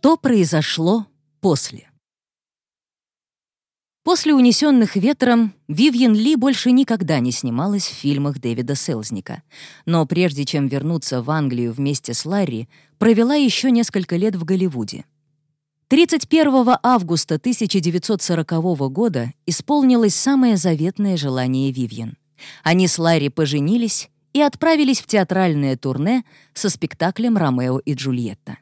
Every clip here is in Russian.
Что произошло после? После «Унесенных ветром» Вивьен Ли больше никогда не снималась в фильмах Дэвида Селзника. Но прежде чем вернуться в Англию вместе с Ларри, провела еще несколько лет в Голливуде. 31 августа 1940 года исполнилось самое заветное желание Вивьен. Они с Ларри поженились и отправились в театральное турне со спектаклем «Ромео и Джульетта».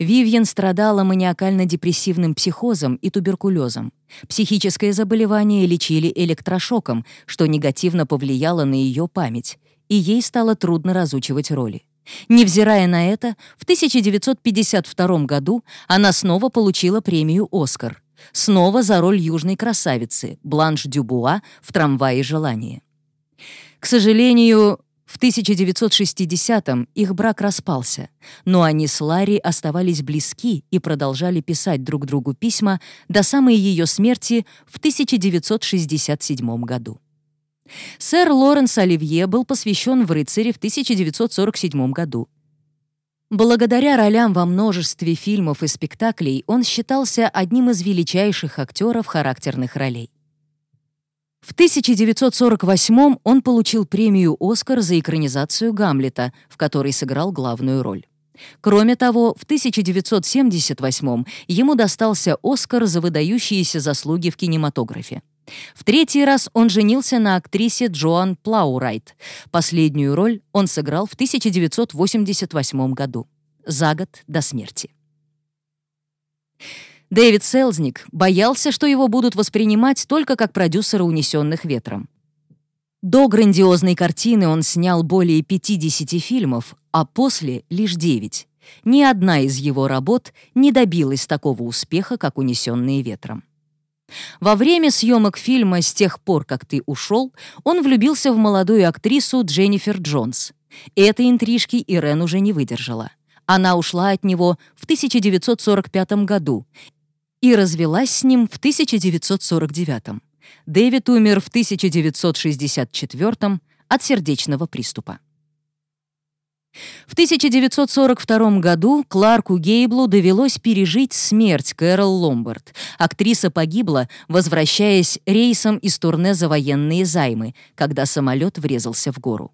Вивьен страдала маниакально-депрессивным психозом и туберкулезом. Психическое заболевание лечили электрошоком, что негативно повлияло на ее память, и ей стало трудно разучивать роли. Невзирая на это, в 1952 году она снова получила премию «Оскар». Снова за роль южной красавицы Бланш Дюбуа в «Трамвае желания». К сожалению, в 1960-м их брак распался, но они с Ларри оставались близки и продолжали писать друг другу письма до самой ее смерти в 1967 году. Сэр Лоренс Оливье был посвящен в рыцаре в 1947 году. Благодаря ролям во множестве фильмов и спектаклей он считался одним из величайших актеров характерных ролей. В 1948 он получил премию «Оскар» за экранизацию «Гамлета», в которой сыграл главную роль. Кроме того, в 1978 ему достался «Оскар» за выдающиеся заслуги в кинематографе. В третий раз он женился на актрисе Джоан Плаурайт. Последнюю роль он сыграл в 1988 году, за год до смерти. Дэвид Селзник боялся, что его будут воспринимать только как продюсера «Унесенных ветром». До грандиозной картины он снял более 50 фильмов, а после — лишь 9. Ни одна из его работ не добилась такого успеха, как «Унесенные ветром». Во время съемок фильма «С тех пор, как ты ушел» он влюбился в молодую актрису Дженнифер Джонс. Этой интрижки Ирен уже не выдержала. Она ушла от него в 1945 году и развелась с ним в 1949. Дэвид умер в 1964 от сердечного приступа. В 1942 году Кларку Гейблу довелось пережить смерть Кэрол Ломбард. Актриса погибла, возвращаясь рейсом из турне за военные займы, когда самолет врезался в гору.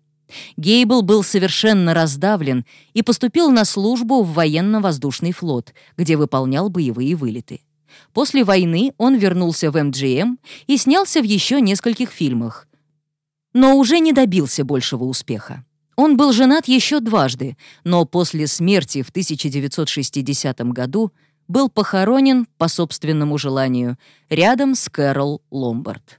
Гейбл был совершенно раздавлен и поступил на службу в военно-воздушный флот, где выполнял боевые вылеты. После войны он вернулся в МГМ и снялся в еще нескольких фильмах, но уже не добился большего успеха. Он был женат еще дважды, но после смерти в 1960 году был похоронен по собственному желанию рядом с Кэрол Ломбард.